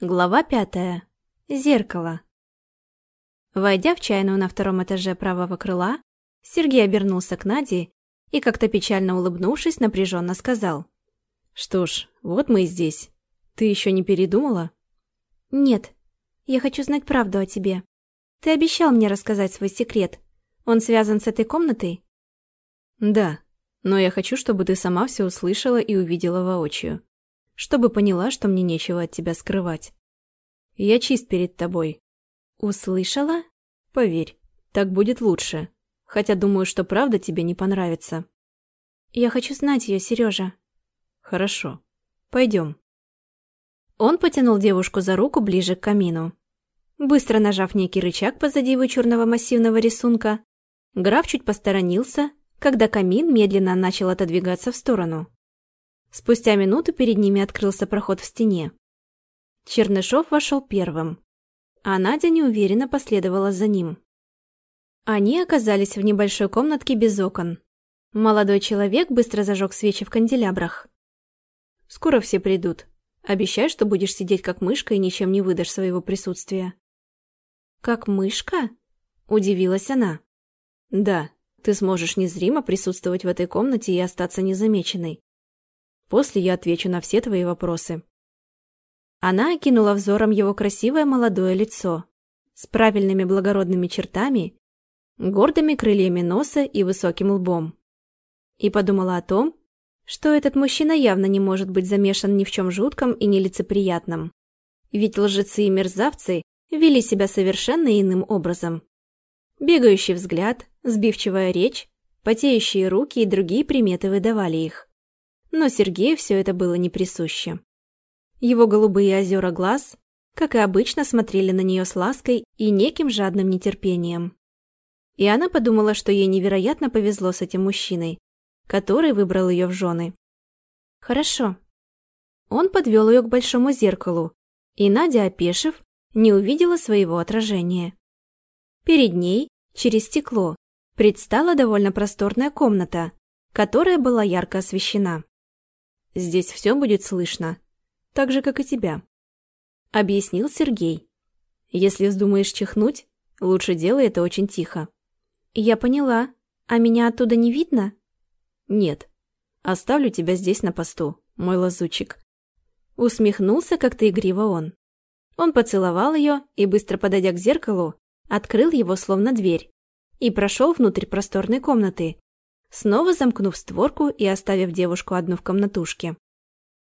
Глава пятая. Зеркало. Войдя в чайную на втором этаже правого крыла, Сергей обернулся к Наде и, как-то печально улыбнувшись, напряженно сказал. «Что ж, вот мы и здесь. Ты еще не передумала?» «Нет. Я хочу знать правду о тебе. Ты обещал мне рассказать свой секрет. Он связан с этой комнатой?» «Да. Но я хочу, чтобы ты сама все услышала и увидела воочию чтобы поняла, что мне нечего от тебя скрывать. Я чист перед тобой. Услышала? Поверь, так будет лучше. Хотя думаю, что правда тебе не понравится. Я хочу знать ее, Сережа. Хорошо. Пойдем. Он потянул девушку за руку ближе к камину. Быстро нажав некий рычаг позади вычурного массивного рисунка, граф чуть посторонился, когда камин медленно начал отодвигаться в сторону. Спустя минуту перед ними открылся проход в стене. Чернышов вошел первым, а Надя неуверенно последовала за ним. Они оказались в небольшой комнатке без окон. Молодой человек быстро зажег свечи в канделябрах. «Скоро все придут. Обещай, что будешь сидеть как мышка и ничем не выдашь своего присутствия». «Как мышка?» – удивилась она. «Да, ты сможешь незримо присутствовать в этой комнате и остаться незамеченной. После я отвечу на все твои вопросы». Она окинула взором его красивое молодое лицо с правильными благородными чертами, гордыми крыльями носа и высоким лбом. И подумала о том, что этот мужчина явно не может быть замешан ни в чем жутком и нелицеприятном. Ведь лжецы и мерзавцы вели себя совершенно иным образом. Бегающий взгляд, сбивчивая речь, потеющие руки и другие приметы выдавали их. Но Сергею все это было не присуще. Его голубые озера глаз, как и обычно, смотрели на нее с лаской и неким жадным нетерпением. И она подумала, что ей невероятно повезло с этим мужчиной, который выбрал ее в жены. «Хорошо». Он подвел ее к большому зеркалу, и Надя, опешив, не увидела своего отражения. Перед ней, через стекло, предстала довольно просторная комната, которая была ярко освещена. Здесь все будет слышно, так же, как и тебя», — объяснил Сергей. «Если вздумаешь чихнуть, лучше делай это очень тихо». «Я поняла. А меня оттуда не видно?» «Нет. Оставлю тебя здесь на посту, мой лазучик». Усмехнулся как-то игриво он. Он поцеловал ее и, быстро подойдя к зеркалу, открыл его словно дверь и прошел внутрь просторной комнаты, снова замкнув створку и оставив девушку одну в комнатушке.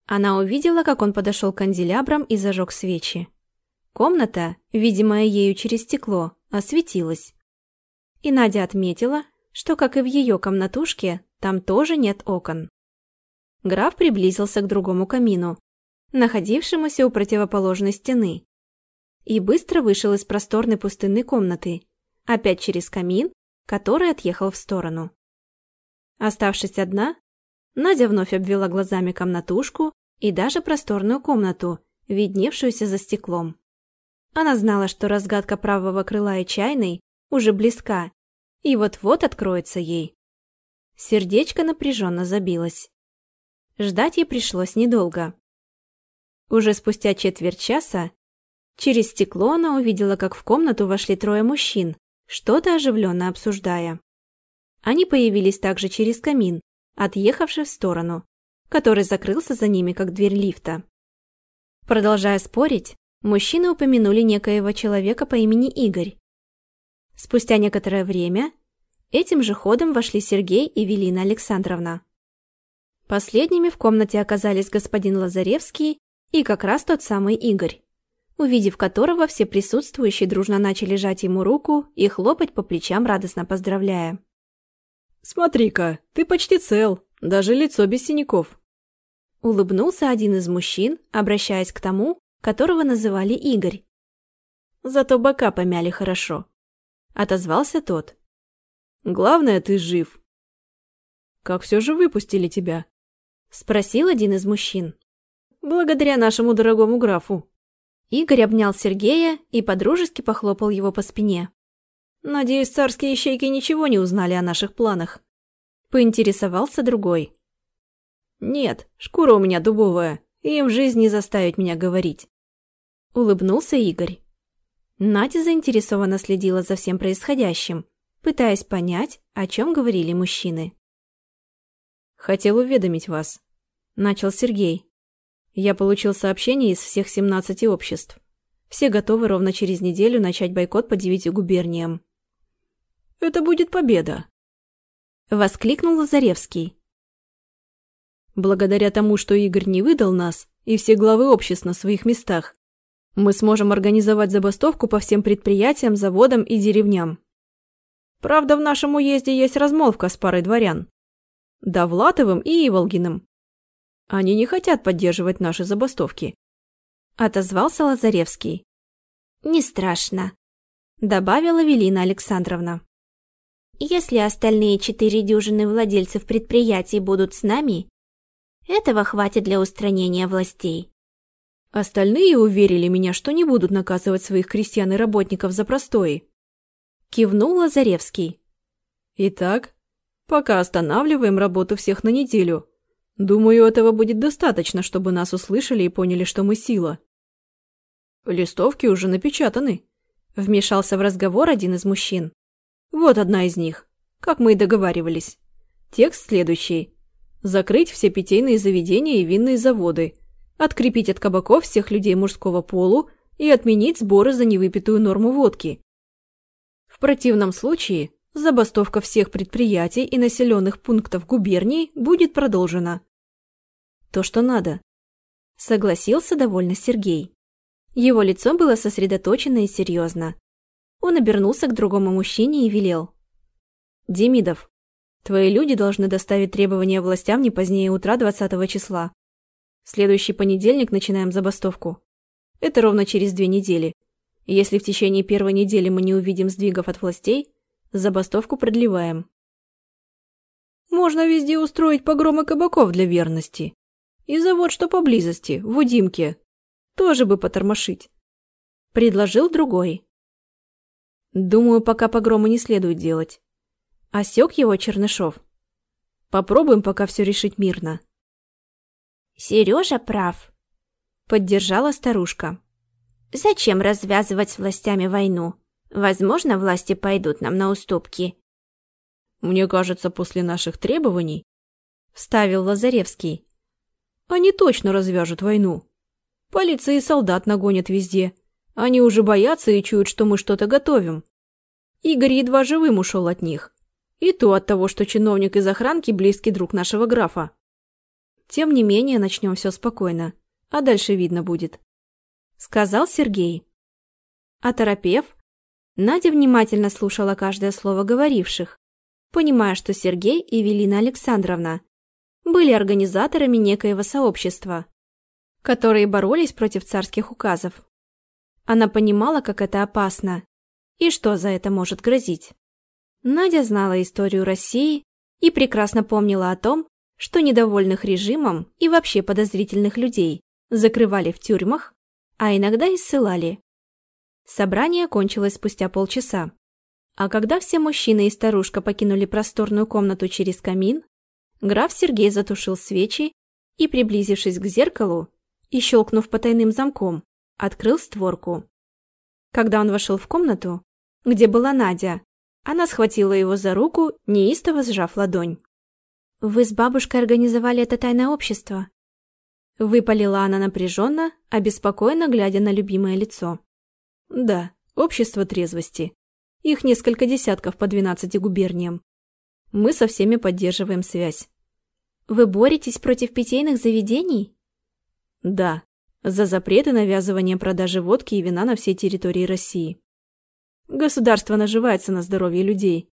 Она увидела, как он подошел к канделябрам и зажег свечи. Комната, видимая ею через стекло, осветилась. И Надя отметила, что, как и в ее комнатушке, там тоже нет окон. Граф приблизился к другому камину, находившемуся у противоположной стены, и быстро вышел из просторной пустынной комнаты, опять через камин, который отъехал в сторону. Оставшись одна, Надя вновь обвела глазами комнатушку и даже просторную комнату, видневшуюся за стеклом. Она знала, что разгадка правого крыла и чайной уже близка, и вот-вот откроется ей. Сердечко напряженно забилось. Ждать ей пришлось недолго. Уже спустя четверть часа через стекло она увидела, как в комнату вошли трое мужчин, что-то оживленно обсуждая. Они появились также через камин, отъехавший в сторону, который закрылся за ними, как дверь лифта. Продолжая спорить, мужчины упомянули некоего человека по имени Игорь. Спустя некоторое время этим же ходом вошли Сергей и Велина Александровна. Последними в комнате оказались господин Лазаревский и как раз тот самый Игорь, увидев которого все присутствующие дружно начали жать ему руку и хлопать по плечам, радостно поздравляя. «Смотри-ка, ты почти цел, даже лицо без синяков». Улыбнулся один из мужчин, обращаясь к тому, которого называли Игорь. «Зато бока помяли хорошо», — отозвался тот. «Главное, ты жив». «Как все же выпустили тебя?» — спросил один из мужчин. «Благодаря нашему дорогому графу». Игорь обнял Сергея и подружески похлопал его по спине. Надеюсь, царские ищейки ничего не узнали о наших планах. Поинтересовался другой. Нет, шкура у меня дубовая, и им жизнь не заставить меня говорить. Улыбнулся Игорь. Надя заинтересованно следила за всем происходящим, пытаясь понять, о чем говорили мужчины. «Хотел уведомить вас», — начал Сергей. «Я получил сообщение из всех 17 обществ. Все готовы ровно через неделю начать бойкот по девяти губерниям». «Это будет победа», — воскликнул Лазаревский. «Благодаря тому, что Игорь не выдал нас и все главы обществ на своих местах, мы сможем организовать забастовку по всем предприятиям, заводам и деревням. Правда, в нашем уезде есть размолвка с парой дворян. Довлатовым и Иволгиным. Они не хотят поддерживать наши забастовки. Отозвался Лазаревский. «Не страшно», — добавила Велина Александровна. «Если остальные четыре дюжины владельцев предприятий будут с нами, этого хватит для устранения властей. Остальные уверили меня, что не будут наказывать своих крестьян и работников за простои. Кивнул Лазаревский. Итак, пока останавливаем работу всех на неделю. Думаю, этого будет достаточно, чтобы нас услышали и поняли, что мы сила. Листовки уже напечатаны. Вмешался в разговор один из мужчин. Вот одна из них, как мы и договаривались. Текст следующий. Закрыть все питейные заведения и винные заводы – открепить от кабаков всех людей мужского полу и отменить сборы за невыпитую норму водки. В противном случае забастовка всех предприятий и населенных пунктов губерний будет продолжена. То, что надо. Согласился довольно Сергей. Его лицо было сосредоточено и серьезно. Он обернулся к другому мужчине и велел. «Демидов, твои люди должны доставить требования властям не позднее утра 20 числа. Следующий понедельник начинаем забастовку. Это ровно через две недели. Если в течение первой недели мы не увидим сдвигов от властей, забастовку продлеваем. Можно везде устроить погромы кабаков для верности. И завод, что поблизости, в Удимке. Тоже бы потормошить. Предложил другой. Думаю, пока погромы не следует делать. Осек его Чернышов. Попробуем пока все решить мирно. Сережа прав, поддержала старушка. Зачем развязывать с властями войну? Возможно, власти пойдут нам на уступки. Мне кажется, после наших требований, вставил Лазаревский, они точно развяжут войну. Полиция и солдат нагонят везде. Они уже боятся и чуют, что мы что-то готовим. Игорь едва живым ушел от них. И то от того, что чиновник из охранки близкий друг нашего графа. Тем не менее, начнем все спокойно, а дальше видно будет. Сказал Сергей. Оторопев, Надя внимательно слушала каждое слово говоривших, понимая, что Сергей и Велина Александровна были организаторами некоего сообщества, которые боролись против царских указов. Она понимала, как это опасно и что за это может грозить. Надя знала историю России и прекрасно помнила о том, что недовольных режимом и вообще подозрительных людей закрывали в тюрьмах, а иногда и ссылали. Собрание кончилось спустя полчаса. А когда все мужчины и старушка покинули просторную комнату через камин, граф Сергей затушил свечи и, приблизившись к зеркалу и щелкнув потайным замком, открыл створку. Когда он вошел в комнату, где была Надя, она схватила его за руку, неистово сжав ладонь. «Вы с бабушкой организовали это тайное общество?» Выпалила она напряженно, обеспокоенно глядя на любимое лицо. «Да, общество трезвости. Их несколько десятков по двенадцати губерниям. Мы со всеми поддерживаем связь». «Вы боретесь против питейных заведений?» «Да, за запрет и навязывание продажи водки и вина на всей территории России. Государство наживается на здоровье людей,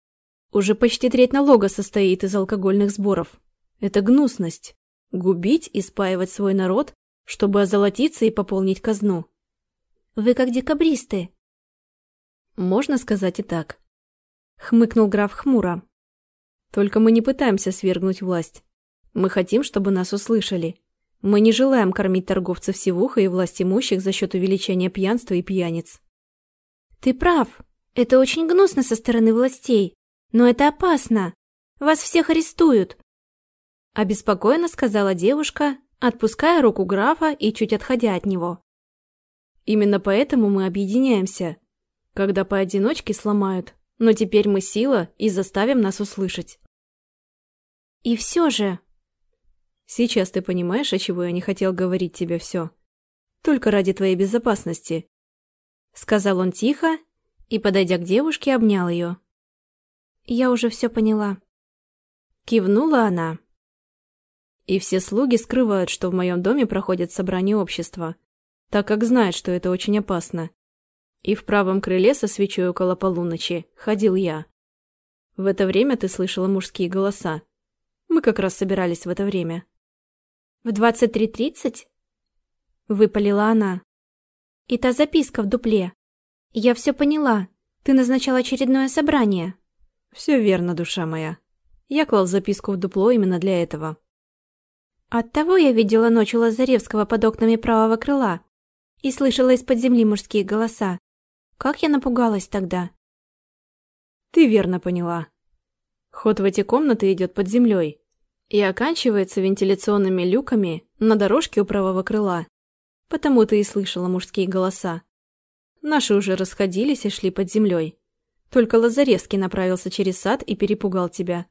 уже почти треть налога состоит из алкогольных сборов. Это гнусность. Губить и спаивать свой народ, чтобы озолотиться и пополнить казну. Вы как декабристы. Можно сказать и так. Хмыкнул граф хмуро. Только мы не пытаемся свергнуть власть. Мы хотим, чтобы нас услышали. Мы не желаем кормить торговцев сивуха и власть имущих за счет увеличения пьянства и пьяниц. Ты прав. Это очень гнусно со стороны властей. Но это опасно. Вас всех арестуют. Обеспокоенно сказала девушка, отпуская руку графа и чуть отходя от него. Именно поэтому мы объединяемся. Когда поодиночке сломают, но теперь мы сила и заставим нас услышать. И все же... Сейчас ты понимаешь, о чего я не хотел говорить тебе все. Только ради твоей безопасности. Сказал он тихо и, подойдя к девушке, обнял ее. Я уже все поняла. Кивнула она. И все слуги скрывают, что в моем доме проходят собрания общества, так как знают, что это очень опасно. И в правом крыле со свечой около полуночи ходил я. В это время ты слышала мужские голоса. Мы как раз собирались в это время. «В 23.30?» — выпалила она. «И та записка в дупле. Я все поняла. Ты назначал очередное собрание». «Все верно, душа моя. Я клал записку в дупло именно для этого». Оттого я видела ночь у Лазаревского под окнами правого крыла и слышала из-под земли мужские голоса. Как я напугалась тогда. Ты верно поняла. Ход в эти комнаты идет под землей и оканчивается вентиляционными люками на дорожке у правого крыла. Потому ты и слышала мужские голоса. Наши уже расходились и шли под землей. Только Лазаревский направился через сад и перепугал тебя.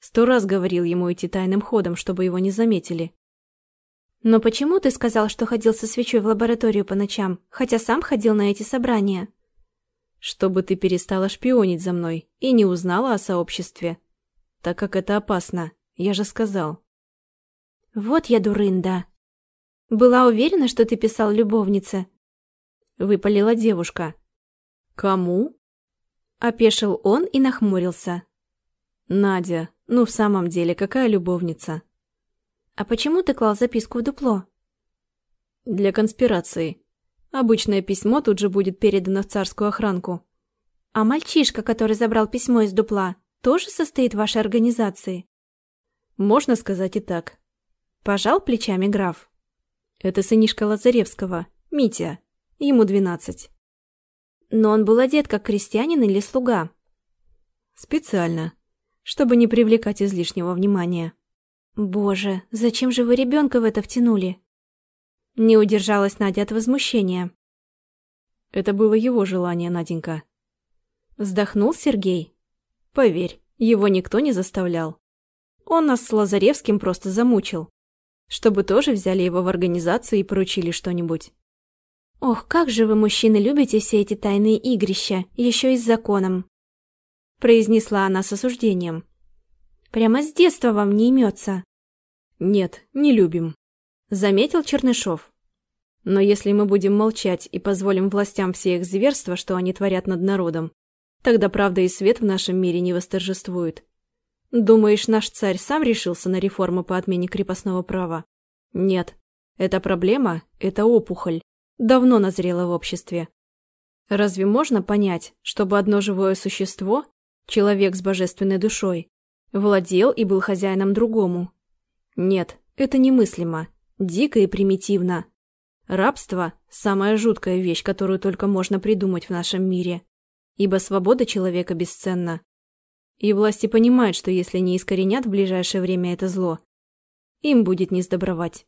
Сто раз говорил ему идти тайным ходом, чтобы его не заметили. «Но почему ты сказал, что ходил со свечой в лабораторию по ночам, хотя сам ходил на эти собрания?» «Чтобы ты перестала шпионить за мной и не узнала о сообществе. Так как это опасно, я же сказал». «Вот я дурында. Была уверена, что ты писал любовнице?» Выпалила девушка. «Кому?» Опешил он и нахмурился. «Надя, ну, в самом деле, какая любовница? А почему ты клал записку в дупло? Для конспирации. Обычное письмо тут же будет передано в царскую охранку. А мальчишка, который забрал письмо из дупла, тоже состоит в вашей организации? Можно сказать и так. Пожал плечами граф. Это сынишка Лазаревского, Митя. Ему двенадцать. Но он был одет как крестьянин или слуга. Специально чтобы не привлекать излишнего внимания. «Боже, зачем же вы ребенка в это втянули?» Не удержалась Надя от возмущения. Это было его желание, Наденька. Вздохнул Сергей. Поверь, его никто не заставлял. Он нас с Лазаревским просто замучил. Чтобы тоже взяли его в организацию и поручили что-нибудь. Ох, как же вы, мужчины, любите все эти тайные игрища, еще и с законом произнесла она с осуждением. Прямо с детства вам не имется. Нет, не любим, заметил Чернышов. Но если мы будем молчать и позволим властям все их зверства, что они творят над народом, тогда правда и свет в нашем мире не восторжествует. Думаешь, наш царь сам решился на реформу по отмене крепостного права? Нет. Эта проблема – это опухоль. Давно назрела в обществе. Разве можно понять, чтобы одно живое существо человек с божественной душой, владел и был хозяином другому. Нет, это немыслимо, дико и примитивно. Рабство – самая жуткая вещь, которую только можно придумать в нашем мире, ибо свобода человека бесценна. И власти понимают, что если не искоренят в ближайшее время это зло, им будет не сдобровать.